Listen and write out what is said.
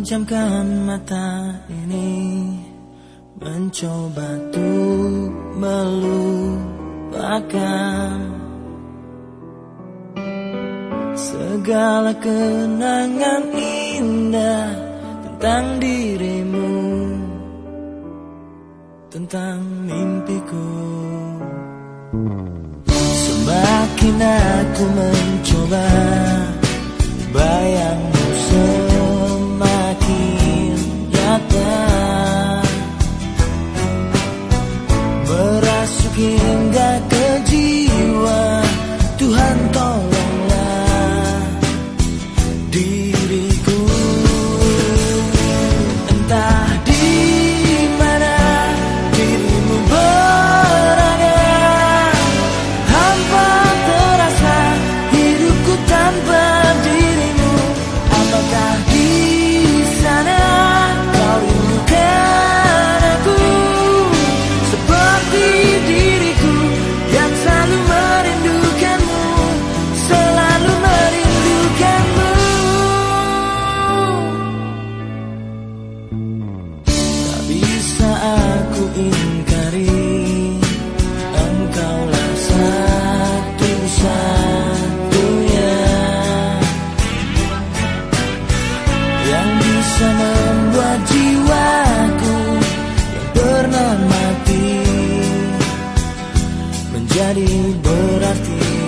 Pejamkan mata ini. Mencoba tuh melupakan Segala kenangan indah Tentang dirimu Tentang mimpiku. Semakin aku mencoba Bayangmu semakin again. Bisa membuat jiwaku Yang pernah mati. Menjadi berarti